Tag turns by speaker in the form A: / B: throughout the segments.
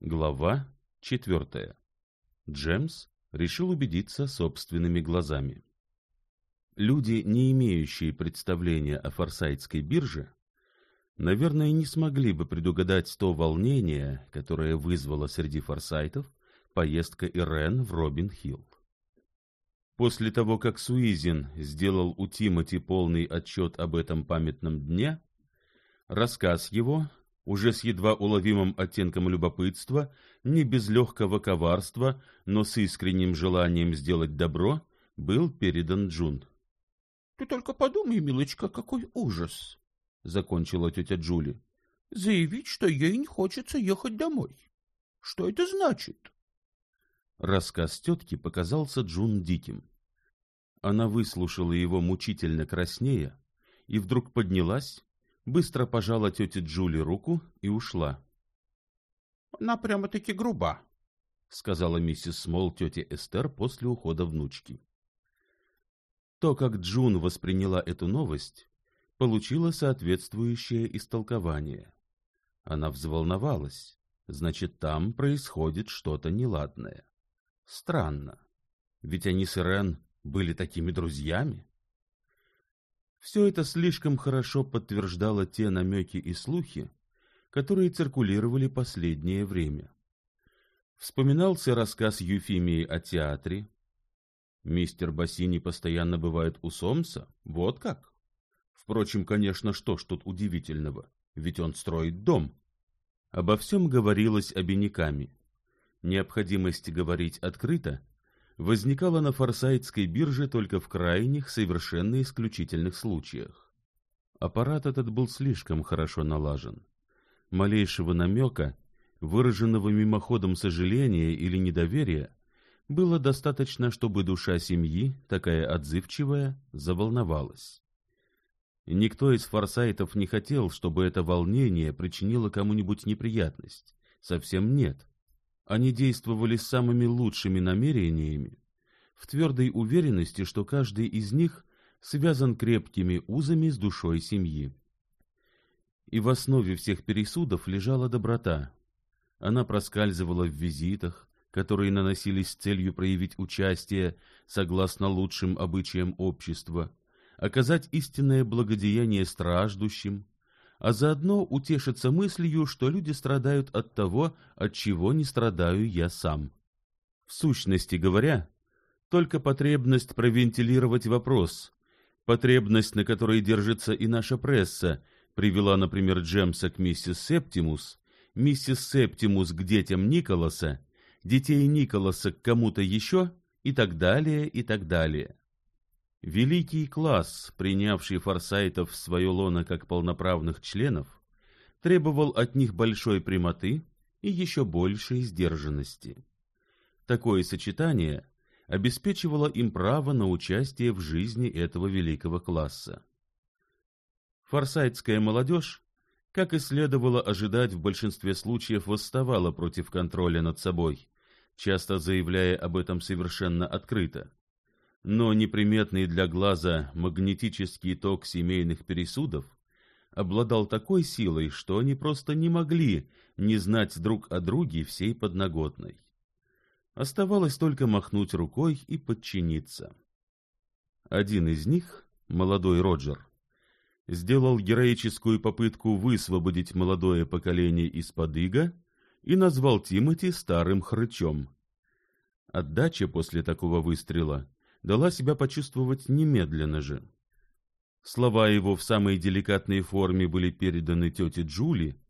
A: Глава 4. Джемс решил убедиться собственными глазами. Люди, не имеющие представления о форсайтской бирже, наверное, не смогли бы предугадать то волнение, которое вызвало среди форсайтов поездка Ирен в Робин-Хилл. После того, как Суизин сделал у Тимоти полный отчет об этом памятном дне, рассказ его уже с едва уловимым оттенком любопытства, не без легкого коварства, но с искренним желанием сделать добро, был передан Джун.
B: — Ты только подумай, милочка, какой ужас! — закончила тетя Джули. — Заявить, что ей не хочется ехать домой. Что это значит?
A: Рассказ тетки показался Джун диким. Она выслушала его мучительно краснея и вдруг поднялась, быстро пожала тете Джули руку и ушла.
B: «Она прямо-таки груба», —
A: сказала миссис Смол тете Эстер после ухода внучки. То, как Джун восприняла эту новость, получила соответствующее истолкование. Она взволновалась, значит, там происходит что-то неладное. Странно, ведь они с Ирен были такими друзьями. Все это слишком хорошо подтверждало те намеки и слухи, которые циркулировали последнее время. Вспоминался рассказ Юфимии о театре. Мистер Бассини постоянно бывает у Сомса, вот как. Впрочем, конечно, что ж тут удивительного, ведь он строит дом. Обо всем говорилось обиняками. Необходимость говорить открыто возникала на форсайтской бирже только в крайних, совершенно исключительных случаях. Аппарат этот был слишком хорошо налажен. Малейшего намека, выраженного мимоходом сожаления или недоверия, было достаточно, чтобы душа семьи, такая отзывчивая, заволновалась. Никто из форсайтов не хотел, чтобы это волнение причинило кому-нибудь неприятность. Совсем нет. Они действовали самыми лучшими намерениями, в твердой уверенности, что каждый из них связан крепкими узами с душой семьи. И в основе всех пересудов лежала доброта. Она проскальзывала в визитах, которые наносились с целью проявить участие согласно лучшим обычаям общества, оказать истинное благодеяние страждущим, а заодно утешиться мыслью, что люди страдают от того, от чего не страдаю я сам. В сущности говоря, только потребность провентилировать вопрос, потребность, на которой держится и наша пресса, привела, например, Джемса к миссис Септимус, миссис Септимус к детям Николаса, детей Николаса к кому-то еще и так далее, и так далее. Великий класс, принявший форсайтов в свое лоно как полноправных членов, требовал от них большой прямоты и еще большей сдержанности. Такое сочетание обеспечивало им право на участие в жизни этого великого класса. Форсайтская молодежь, как и следовало ожидать, в большинстве случаев восставала против контроля над собой, часто заявляя об этом совершенно открыто но неприметный для глаза магнетический ток семейных пересудов обладал такой силой, что они просто не могли не знать друг о друге всей подноготной. Оставалось только махнуть рукой и подчиниться. Один из них, молодой Роджер, сделал героическую попытку высвободить молодое поколение из-под ига и назвал Тимоти старым хрычом. Отдача после такого выстрела дала себя почувствовать немедленно же. Слова его в самой деликатной форме были переданы тете Джули,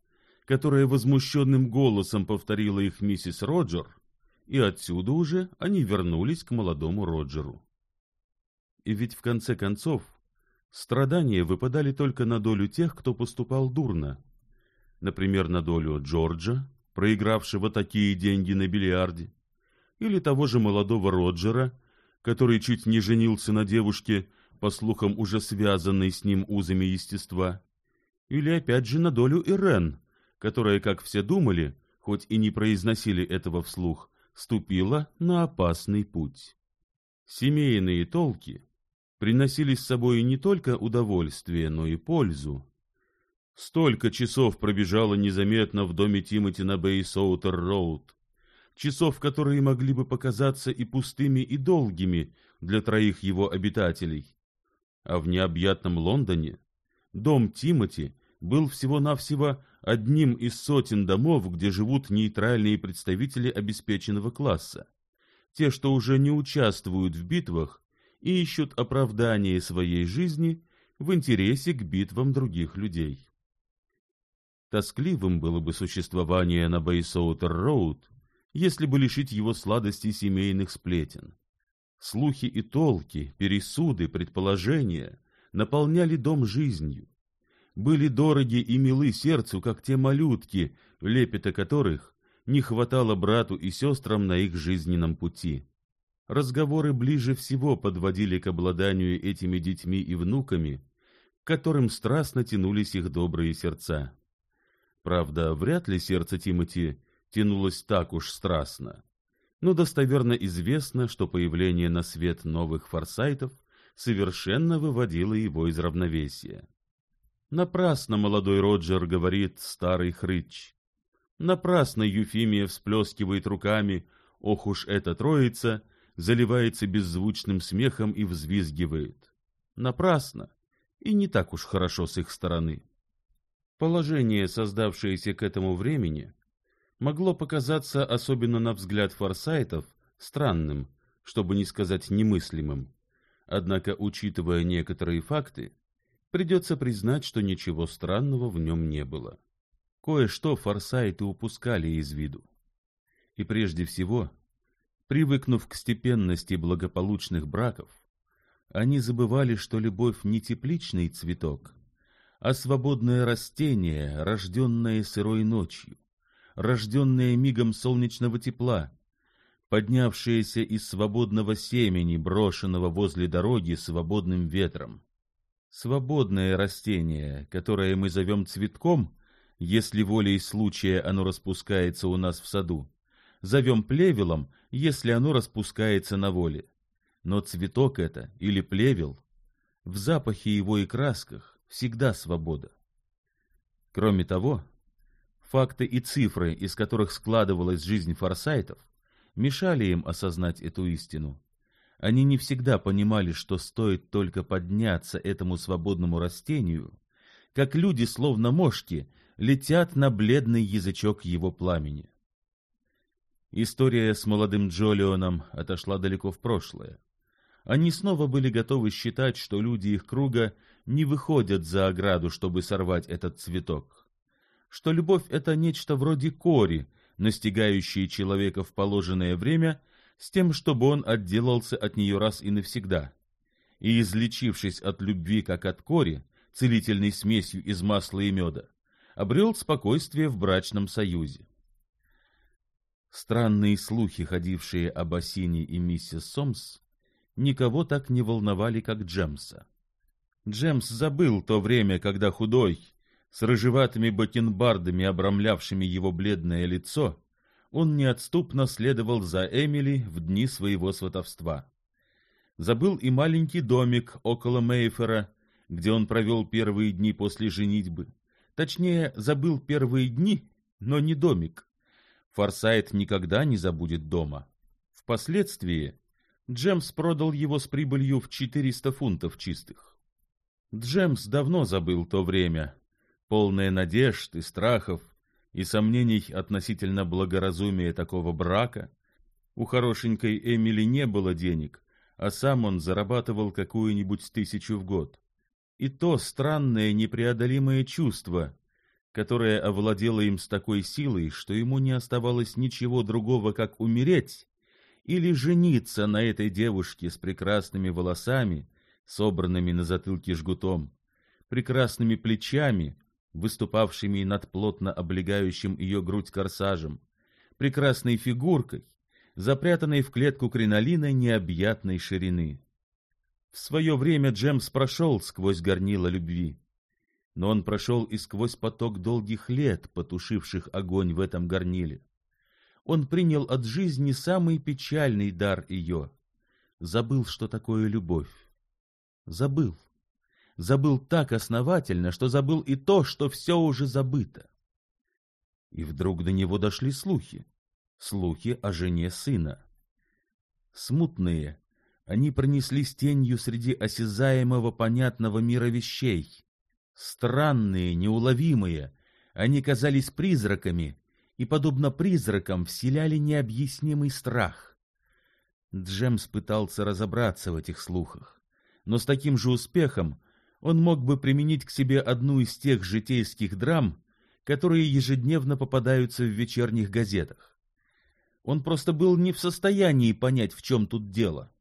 A: которая возмущенным голосом повторила их миссис Роджер, и отсюда уже они вернулись к молодому Роджеру. И ведь в конце концов страдания выпадали только на долю тех, кто поступал дурно, например, на долю Джорджа, проигравшего такие деньги на бильярде, или того же молодого Роджера, который чуть не женился на девушке, по слухам уже связанной с ним узами естества, или опять же на долю Ирен, которая, как все думали, хоть и не произносили этого вслух, ступила на опасный путь. Семейные толки приносили с собой не только удовольствие, но и пользу. Столько часов пробежало незаметно в доме Тимоти на Бейсуотер-Роуд, часов, которые могли бы показаться и пустыми, и долгими для троих его обитателей. А в необъятном Лондоне дом Тимоти был всего-навсего одним из сотен домов, где живут нейтральные представители обеспеченного класса, те, что уже не участвуют в битвах и ищут оправдание своей жизни в интересе к битвам других людей. Тоскливым было бы существование на Бейсуотер-Роуд, если бы лишить его сладости семейных сплетен. Слухи и толки, пересуды, предположения наполняли дом жизнью, были дороги и милы сердцу, как те малютки, лепета которых не хватало брату и сестрам на их жизненном пути. Разговоры ближе всего подводили к обладанию этими детьми и внуками, к которым страстно тянулись их добрые сердца. Правда, вряд ли сердце Тимати тянулось так уж страстно. Но достоверно известно, что появление на свет новых форсайтов совершенно выводило его из равновесия. Напрасно молодой Роджер говорит старый хрыч. Напрасно Юфимия всплескивает руками, ох уж эта троица, заливается беззвучным смехом и взвизгивает. Напрасно, и не так уж хорошо с их стороны. Положение, создавшееся к этому времени, могло показаться особенно на взгляд форсайтов странным, чтобы не сказать немыслимым. Однако, учитывая некоторые факты, придется признать, что ничего странного в нем не было. Кое-что форсайты упускали из виду. И прежде всего, привыкнув к степенности благополучных браков, они забывали, что любовь не тепличный цветок, а свободное растение, рожденное сырой ночью, рожденное мигом солнечного тепла, поднявшееся из свободного семени, брошенного возле дороги свободным ветром. Свободное растение, которое мы зовем цветком, если волей случая оно распускается у нас в саду, зовем плевелом, если оно распускается на воле. Но цветок это, или плевел, в запахе его и красках всегда свобода. Кроме того, Факты и цифры, из которых складывалась жизнь форсайтов, мешали им осознать эту истину. Они не всегда понимали, что стоит только подняться этому свободному растению, как люди, словно мошки, летят на бледный язычок его пламени. История с молодым Джолионом отошла далеко в прошлое. Они снова были готовы считать, что люди их круга не выходят за ограду, чтобы сорвать этот цветок что любовь — это нечто вроде кори, настигающей человека в положенное время с тем, чтобы он отделался от нее раз и навсегда. И, излечившись от любви как от кори, целительной смесью из масла и меда, обрел спокойствие в брачном союзе. Странные слухи, ходившие об Осине и миссис Сомс, никого так не волновали, как Джемса. Джемс забыл то время, когда худой, с рыжеватыми бакенбардами, обрамлявшими его бледное лицо, он неотступно следовал за Эмили в дни своего сватовства. Забыл и маленький домик около Мейфера, где он провел первые дни после женитьбы. Точнее, забыл первые дни, но не домик. Форсайт никогда не забудет дома. Впоследствии Джемс продал его с прибылью в 400 фунтов чистых. Джемс давно забыл то время, Полная надежд и страхов и сомнений относительно благоразумия такого брака, у хорошенькой Эмили не было денег, а сам он зарабатывал какую-нибудь тысячу в год. И то странное непреодолимое чувство, которое овладело им с такой силой, что ему не оставалось ничего другого, как умереть или жениться на этой девушке с прекрасными волосами, собранными на затылке жгутом, прекрасными плечами, выступавшими над плотно облегающим ее грудь корсажем, прекрасной фигуркой, запрятанной в клетку кринолина необъятной ширины. В свое время Джемс прошел сквозь горнило любви, но он прошел и сквозь поток долгих лет, потушивших огонь в этом горниле. Он принял от жизни самый печальный дар ее, забыл, что такое любовь, забыл забыл так основательно, что забыл и то, что все уже забыто. И вдруг до него дошли слухи, слухи о жене сына. Смутные, они пронеслись тенью среди осязаемого понятного мира вещей. Странные, неуловимые, они казались призраками и, подобно призракам, вселяли необъяснимый страх. Джемс пытался разобраться в этих слухах, но с таким же успехом он мог бы применить к себе одну из тех житейских драм, которые ежедневно попадаются в вечерних газетах. Он просто был не в состоянии понять, в чем тут дело.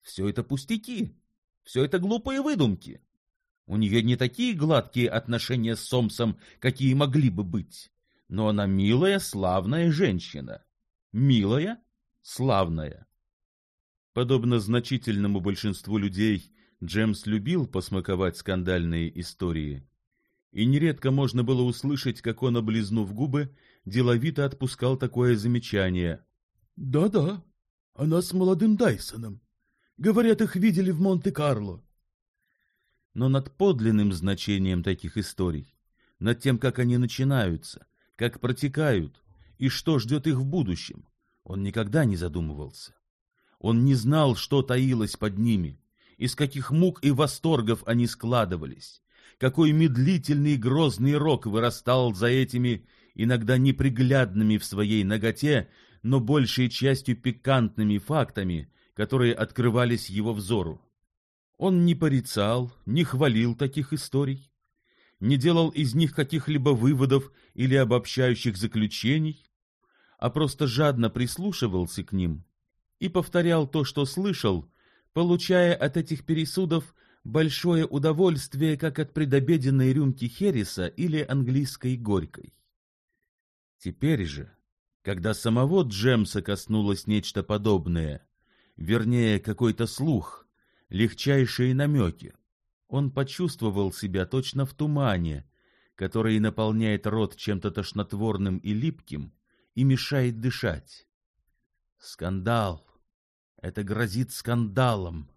A: Все это пустяки, все это глупые выдумки. У нее не такие гладкие отношения с Сомсом, какие могли бы быть, но она милая, славная женщина. Милая, славная. Подобно значительному большинству людей, Джеймс любил посмаковать скандальные истории. И нередко можно было услышать, как он, облизнув губы, деловито отпускал такое замечание.
B: «Да-да, она с молодым Дайсоном. Говорят, их видели в Монте-Карло».
A: Но над подлинным значением таких историй, над тем, как они начинаются, как протекают и что ждет их в будущем, он никогда не задумывался. Он не знал, что таилось под ними — из каких мук и восторгов они складывались, какой медлительный грозный рок вырастал за этими иногда неприглядными в своей ноготе, но большей частью пикантными фактами, которые открывались его взору. Он не порицал, не хвалил таких историй, не делал из них каких-либо выводов или обобщающих заключений, а просто жадно прислушивался к ним и повторял то, что слышал, Получая от этих пересудов большое удовольствие, как от предобеденной рюмки Хереса или английской горькой. Теперь же, когда самого Джемса коснулось нечто подобное, вернее, какой-то слух, легчайшие намеки, он почувствовал себя точно в тумане, который наполняет рот чем-то тошнотворным и липким и мешает дышать. Скандал, это грозит скандалом.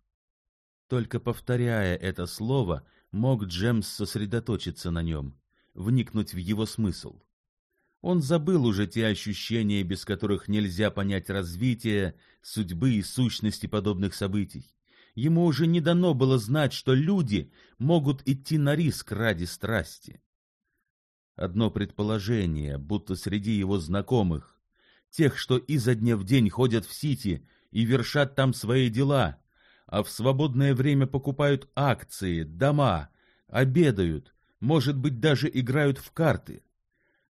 A: Только повторяя это слово, мог Джемс сосредоточиться на нем, вникнуть в его смысл. Он забыл уже те ощущения, без которых нельзя понять развитие, судьбы и сущности подобных событий. Ему уже не дано было знать, что люди могут идти на риск ради страсти. Одно предположение, будто среди его знакомых, тех, что изо дня в день ходят в Сити и вершат там свои дела, а в свободное время покупают акции, дома, обедают, может быть, даже играют в карты.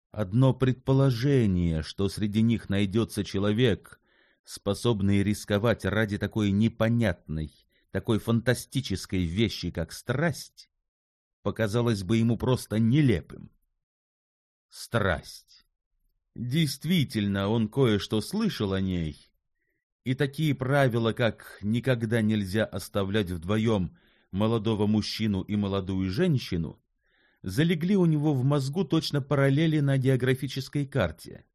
A: Одно предположение, что среди них найдется человек, способный рисковать ради такой непонятной, такой фантастической вещи, как страсть, показалось бы ему просто нелепым. Страсть. Действительно, он кое-что слышал о ней, и такие правила, как «никогда нельзя оставлять вдвоем молодого мужчину и молодую женщину», залегли у него в мозгу точно параллели на географической карте.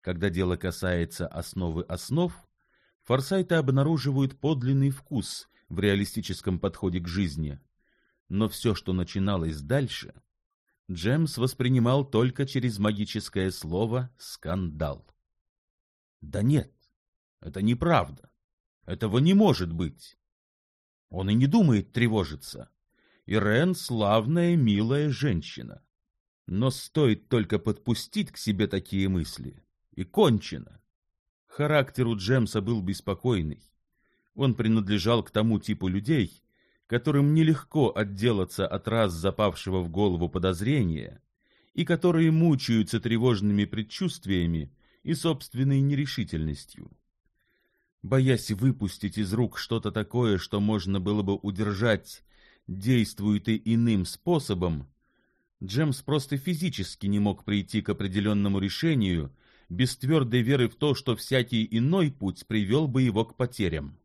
A: Когда дело касается основы основ, форсайты обнаруживают подлинный вкус в реалистическом подходе к жизни. Но все, что начиналось дальше, Джемс воспринимал только через магическое слово «скандал». «Да нет, это неправда. Этого не может быть. Он и не думает тревожиться. Ирен — славная, милая женщина. Но стоит только подпустить к себе такие мысли, и кончено. Характер у Джемса был беспокойный. Он принадлежал к тому типу людей, которым нелегко отделаться от раз запавшего в голову подозрения и которые мучаются тревожными предчувствиями и собственной нерешительностью боясь выпустить из рук что-то такое, что можно было бы удержать, действуй ты иным способом, Джемс просто физически не мог прийти к определенному решению без твердой веры в то, что всякий иной путь привел бы его к потерям.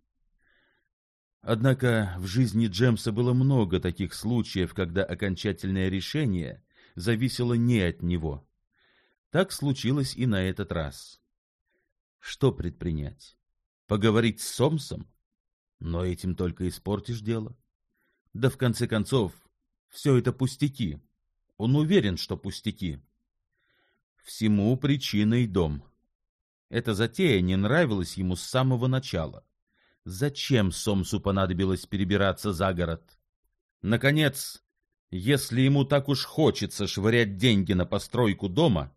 A: Однако в жизни Джемса было много таких случаев, когда окончательное решение зависело не от него. Так случилось и на этот раз. Что предпринять? поговорить с Сомсом? Но этим только испортишь дело. Да в конце концов, все это пустяки. Он уверен, что пустяки. Всему причиной дом. Эта затея не нравилась ему с самого начала. Зачем Сомсу понадобилось перебираться за город? Наконец, если ему так уж хочется швырять деньги на постройку дома,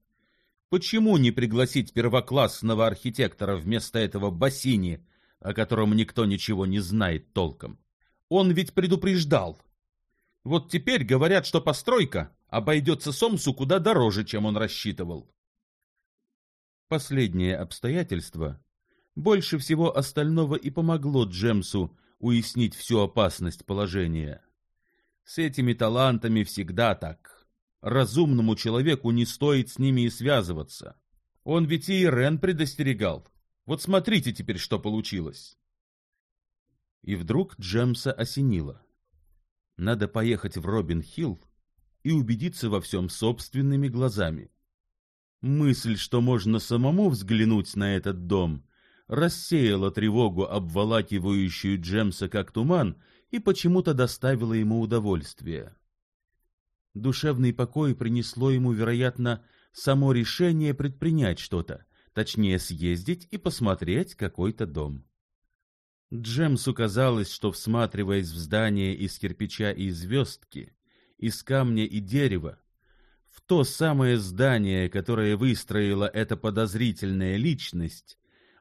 A: Почему не пригласить первоклассного архитектора вместо этого Бассини, о котором никто ничего не знает толком? Он ведь предупреждал. Вот теперь говорят, что постройка обойдется Сомсу куда дороже, чем он рассчитывал. Последнее обстоятельство больше всего остального и помогло Джемсу уяснить всю опасность положения. С этими талантами всегда так разумному человеку не стоит с ними и связываться. Он ведь и Рен предостерегал. Вот смотрите теперь, что получилось. И вдруг Джемса осенило. Надо поехать в Робин-Хилл и убедиться во всем собственными глазами. Мысль, что можно самому взглянуть на этот дом, рассеяла тревогу, обволакивающую Джемса как туман, и почему-то доставила ему удовольствие. Душевный покой принесло ему, вероятно, само решение предпринять что-то, точнее съездить и посмотреть какой-то дом. Джемсу казалось, что, всматриваясь в здание из кирпича и звездки, из камня и дерева, в то самое здание, которое выстроила эта подозрительная личность,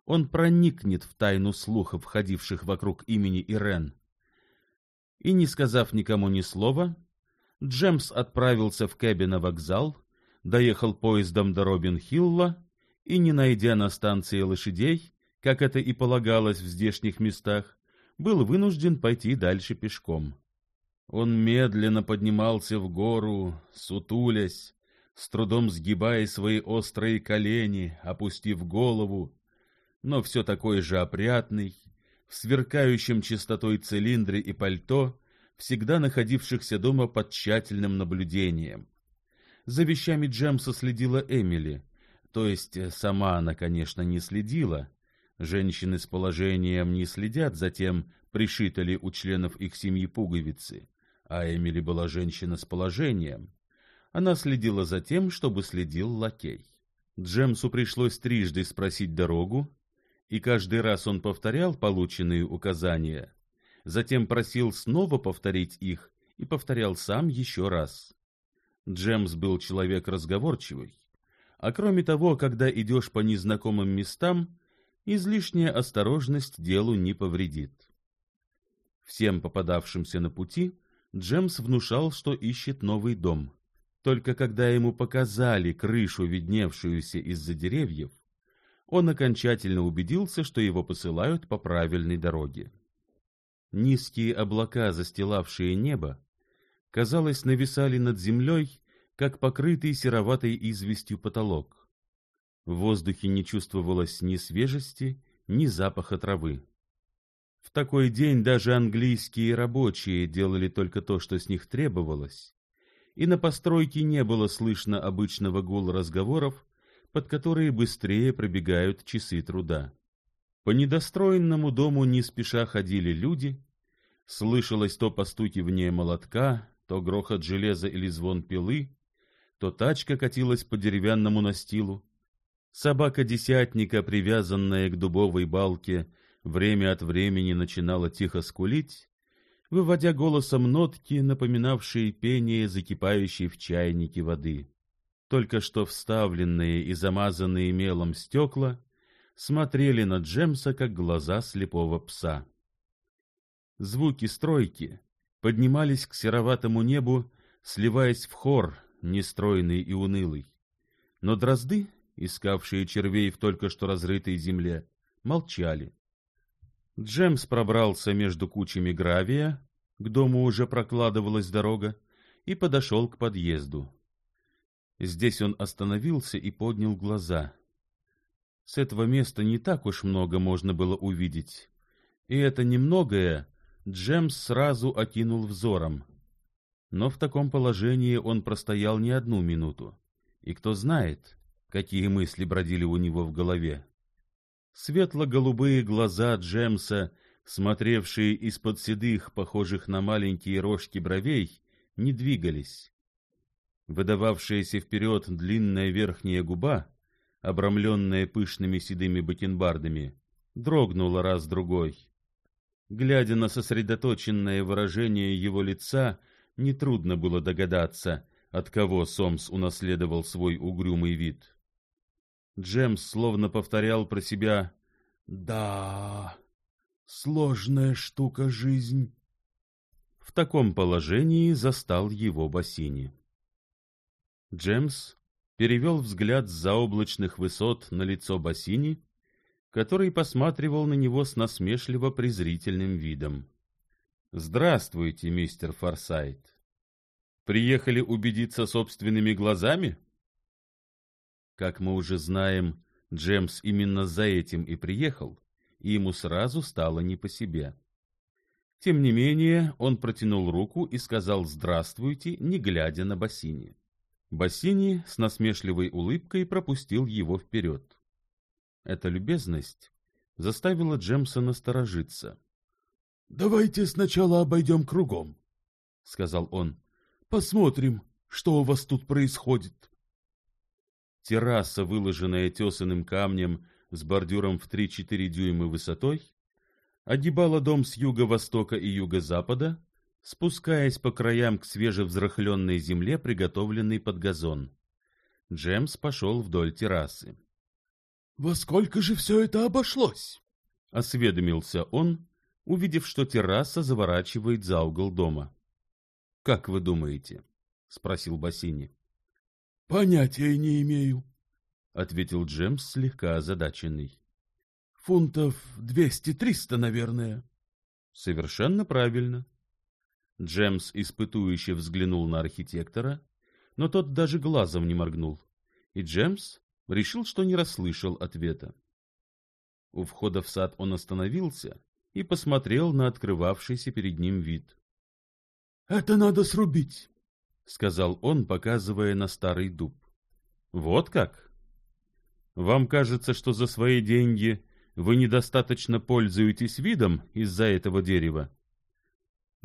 A: он проникнет в тайну слухов, ходивших вокруг имени Ирен. И, не сказав никому ни слова, Джеймс отправился в Кэбби на вокзал, доехал поездом до Робин-Хилла и, не найдя на станции лошадей, как это и полагалось в здешних местах, был вынужден пойти дальше пешком. Он медленно поднимался в гору, сутулясь, с трудом сгибая свои острые колени, опустив голову, но все такой же опрятный, в сверкающем чистотой цилиндре и пальто, всегда находившихся дома под тщательным наблюдением. За вещами Джемса следила Эмили, то есть э, сама она, конечно, не следила. Женщины с положением не следят за тем, пришиты ли у членов их семьи пуговицы, а Эмили была женщина с положением. Она следила за тем, чтобы следил лакей. Джемсу пришлось трижды спросить дорогу, и каждый раз он повторял полученные указания, затем просил снова повторить их и повторял сам еще раз. Джемс был человек разговорчивый, а кроме того, когда идешь по незнакомым местам, излишняя осторожность делу не повредит. Всем попадавшимся на пути Джемс внушал, что ищет новый дом. Только когда ему показали крышу, видневшуюся из-за деревьев, он окончательно убедился, что его посылают по правильной дороге. Низкие облака застилавшие небо, казалось, нависали над землей, как покрытый сероватой известью потолок. В воздухе не чувствовалось ни свежести, ни запаха травы. В такой день даже английские рабочие делали только то, что с них требовалось, и на постройке не было слышно обычного гул разговоров, под которые быстрее пробегают часы труда. По недостроенному дому не спеша ходили люди, слышалось то постукивание молотка, то грохот железа или звон пилы, то тачка катилась по деревянному настилу. Собака десятника, привязанная к дубовой балке, время от времени начинала тихо скулить, выводя голосом нотки, напоминавшие пение закипающей в чайнике воды. Только что вставленные и замазанные мелом стекла смотрели на Джемса, как глаза слепого пса. Звуки стройки поднимались к сероватому небу, сливаясь в хор, нестройный и унылый. Но дрозды, искавшие червей в только что разрытой земле, молчали. Джемс пробрался между кучами гравия, к дому уже прокладывалась дорога, и подошел к подъезду. Здесь он остановился и поднял глаза — с этого места не так уж много можно было увидеть. И это немногое Джемс сразу окинул взором. Но в таком положении он простоял не одну минуту. И кто знает, какие мысли бродили у него в голове. Светло-голубые глаза Джемса, смотревшие из-под седых, похожих на маленькие рожки бровей, не двигались. Выдававшаяся вперед длинная верхняя губа обрамленная пышными седыми бакенбардами, дрогнула раз другой. Глядя на сосредоточенное выражение его лица, нетрудно было догадаться, от кого Сомс унаследовал свой угрюмый вид. Джемс словно повторял про себя «Да, сложная штука жизнь». В таком положении застал его Бассини. Джемс перевел взгляд с заоблачных высот на лицо Бассини, который посматривал на него с насмешливо-презрительным видом. «Здравствуйте, мистер Форсайт. Приехали убедиться собственными глазами?» Как мы уже знаем, Джемс именно за этим и приехал, и ему сразу стало не по себе. Тем не менее, он протянул руку и сказал «здравствуйте», не глядя на бассейне. Бассини с насмешливой улыбкой пропустил его вперед. Эта любезность заставила Джемса насторожиться. — Давайте сначала обойдем кругом, — сказал он. — Посмотрим, что у вас тут происходит. Терраса, выложенная тесанным камнем с бордюром в 3-4 дюйма высотой, огибала дом с юго-востока и юго-запада, спускаясь по краям к свежевзрыхленной земле, приготовленной под газон. Джемс пошел вдоль террасы. «Во сколько же все это обошлось?» — осведомился он, увидев, что терраса заворачивает за угол дома. «Как вы думаете?» — спросил Бассини. «Понятия не имею», — ответил Джемс, слегка озадаченный. «Фунтов двести-триста, наверное». «Совершенно правильно», Джеймс испытующе взглянул на архитектора, но тот даже глазом не моргнул, и Джеймс решил, что не расслышал ответа. У входа в сад он остановился и посмотрел на открывавшийся перед ним вид. — Это надо срубить, — сказал он, показывая на старый дуб. — Вот как? Вам кажется, что за свои деньги вы недостаточно пользуетесь видом из-за этого дерева? —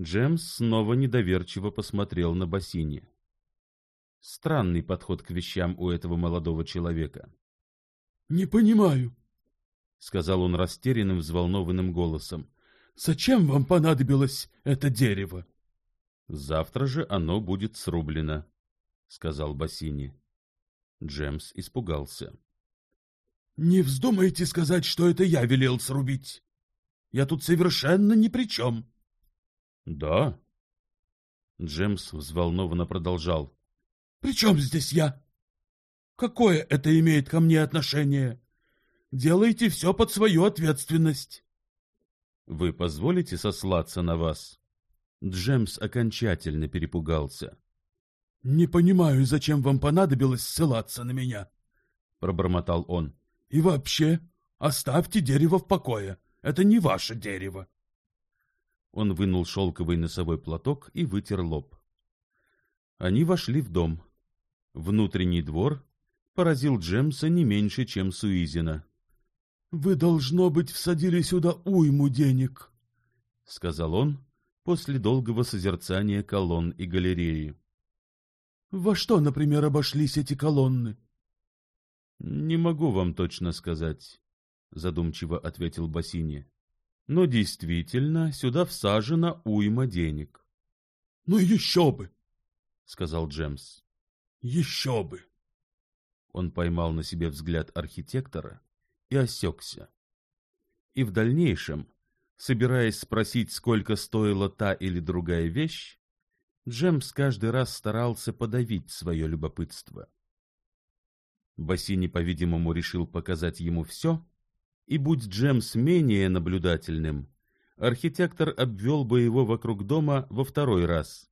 A: Джеймс снова недоверчиво посмотрел на бассейне. Странный подход к вещам у этого молодого человека. — Не понимаю, — сказал он растерянным, взволнованным голосом. — Зачем вам понадобилось это дерево? — Завтра же оно будет срублено, — сказал Бассини. Джемс испугался. — Не вздумайте сказать, что это я велел срубить. Я тут совершенно ни при чем. — да. Джемс взволнованно продолжал. «При чем здесь я? Какое это имеет ко мне отношение? Делайте все под свою ответственность». «Вы позволите сослаться на вас?» Джемс окончательно перепугался. «Не понимаю, зачем вам понадобилось ссылаться на меня?» — пробормотал он. «И вообще, оставьте дерево в покое. Это не ваше дерево». Он вынул шелковый носовой платок и вытер лоб. Они вошли в дом. Внутренний двор поразил Джемса не меньше, чем Суизина. — Вы, должно быть, всадили сюда уйму денег, — сказал он после долгого созерцания колонн и галереи. — Во что, например, обошлись эти колонны? — Не могу вам точно сказать, — задумчиво ответил Бассини но действительно сюда всажено уйма денег. — Ну еще бы! — сказал Джемс. — Еще бы! Он поймал на себе взгляд архитектора и осекся. И в дальнейшем, собираясь спросить, сколько стоила та или другая вещь, Джемс каждый раз старался подавить свое любопытство. Бассини, по-видимому, решил показать ему все, и будь Джемс менее наблюдательным, архитектор обвел бы его вокруг дома во второй раз.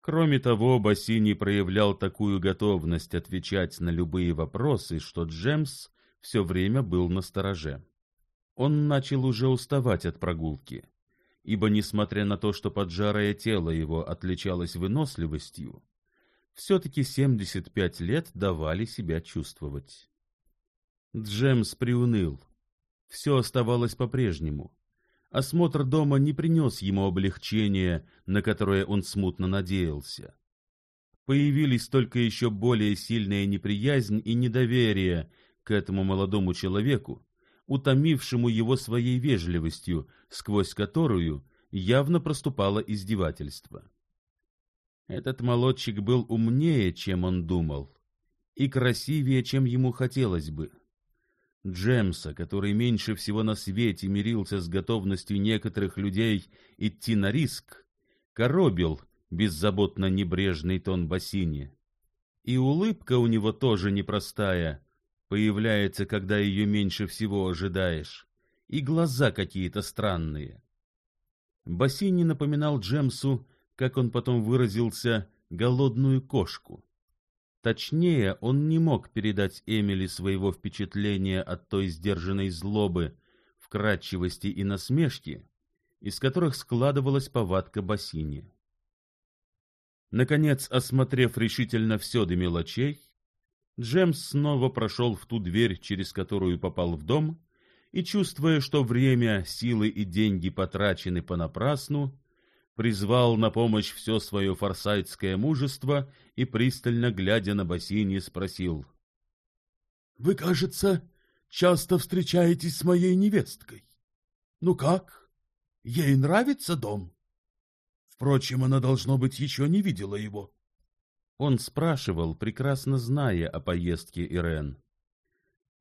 A: Кроме того, Бассини проявлял такую готовность отвечать на любые вопросы, что Джемс все время был на стороже. Он начал уже уставать от прогулки, ибо, несмотря на то, что поджарое тело его отличалось выносливостью, все-таки 75 лет давали себя чувствовать. Джемс приуныл, все оставалось по-прежнему. Осмотр дома не принес ему облегчения, на которое он смутно надеялся. Появились только еще более сильная неприязнь и недоверие к этому молодому человеку, утомившему его своей вежливостью, сквозь которую явно проступало издевательство. Этот молодчик был умнее, чем он думал, и красивее, чем ему хотелось бы. Джемса, который меньше всего на свете мирился с готовностью некоторых людей идти на риск, коробил беззаботно небрежный тон Бассини. И улыбка у него тоже непростая, появляется, когда ее меньше всего ожидаешь, и глаза какие-то странные. Бассини напоминал Джемсу, как он потом выразился, голодную кошку. Точнее, он не мог передать Эмили своего впечатления от той сдержанной злобы, вкрадчивости и насмешки, из которых складывалась повадка Бассини. Наконец, осмотрев решительно все до мелочей, Джемс снова прошел в ту дверь, через которую попал в дом, и, чувствуя, что время, силы и деньги потрачены понапрасну, призвал на помощь все свое форсайтское мужество и, пристально глядя на бассейне, спросил. — Вы, кажется, часто встречаетесь с моей невесткой. Ну как? Ей нравится дом? Впрочем, она, должно быть, еще не видела его. Он спрашивал, прекрасно зная о поездке Ирен.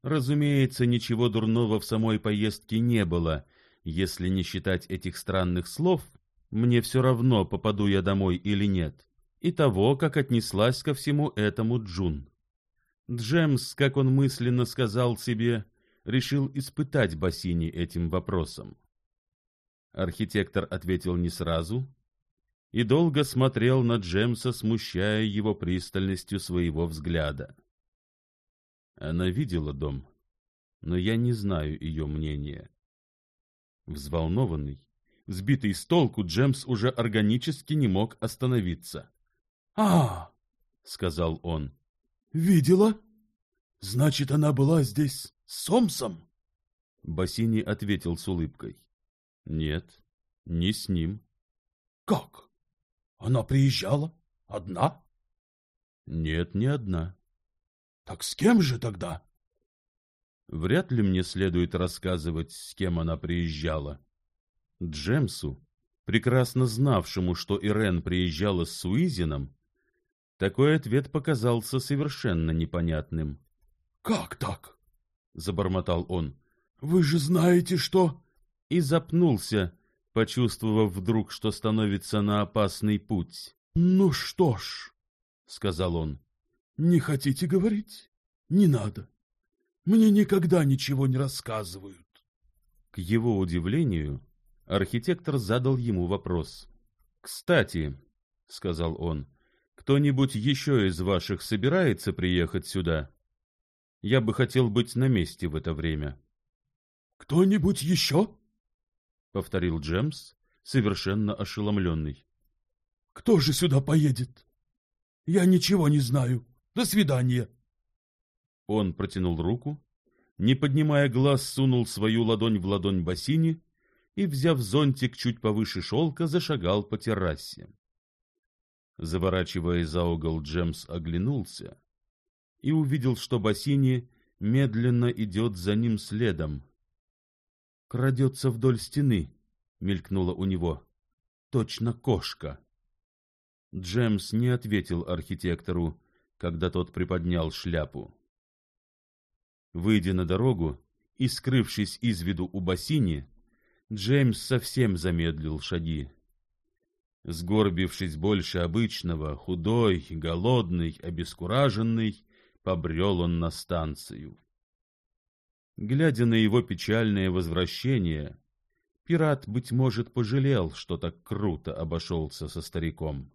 A: Разумеется, ничего дурного в самой поездке не было, если не считать этих странных слов — мне все равно, попаду я домой или нет. И того, как отнеслась ко всему этому Джун. Джемс, как он мысленно сказал себе, решил испытать Бассини этим вопросом. Архитектор ответил не сразу и долго смотрел на Джемса, смущая его пристальностью своего взгляда. Она видела дом, но я не знаю ее мнения. Взволнованный, Сбитый с толку, Джемс уже органически не мог остановиться. «А!» — сказал он. «Видела? Значит, она была здесь с Сомсом?» Бассини ответил с улыбкой. «Нет, не с ним». «Как? Она приезжала? Одна?» «Нет, не одна». «Так с кем же тогда?» Вряд ли мне следует рассказывать, с кем она приезжала. Джемсу, прекрасно знавшему, что Ирен приезжала с Суизином, такой ответ показался совершенно непонятным. — Как так? — забормотал он. — Вы же знаете, что... И запнулся, почувствовав вдруг, что становится на опасный путь. — Ну что ж, — сказал он, — не хотите говорить? Не надо. Мне никогда ничего не рассказывают. К его удивлению, Архитектор задал ему вопрос. «Кстати», — сказал он, — «кто-нибудь еще из ваших собирается приехать сюда? Я бы хотел быть на месте в это время». «Кто-нибудь еще?» — повторил Джемс, совершенно ошеломленный. «Кто же сюда поедет? Я ничего не знаю. До свидания!» Он протянул руку, не поднимая глаз, сунул свою ладонь в ладонь бассейне и, взяв зонтик чуть повыше шелка, зашагал по террасе. Заворачивая за угол, Джемс оглянулся и увидел, что Бассини медленно идет за ним следом. «Крадется вдоль стены», — мелькнуло у него. «Точно кошка». Джемс не ответил архитектору, когда тот приподнял шляпу. Выйдя на дорогу и скрывшись из виду у бассейни, Джеймс совсем замедлил шаги. Сгорбившись больше обычного, худой, голодный, обескураженный, побрел он на станцию. Глядя на его печальное возвращение, пират, быть может, пожалел, что так круто обошелся со стариком.